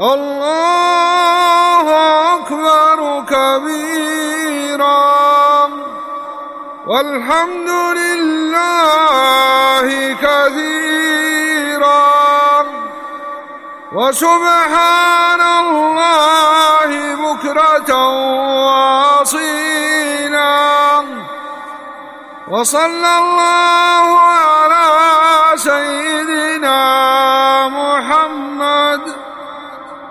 الله أكبر كبيرا. والحمد لله كثيرا. وسبحان الله بكرة وأصيلا. وصلى الله